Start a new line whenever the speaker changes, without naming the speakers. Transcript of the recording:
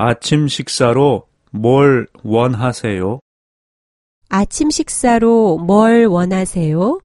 아침 식사로 뭘 원하세요?
아침 식사로 뭘 원하세요?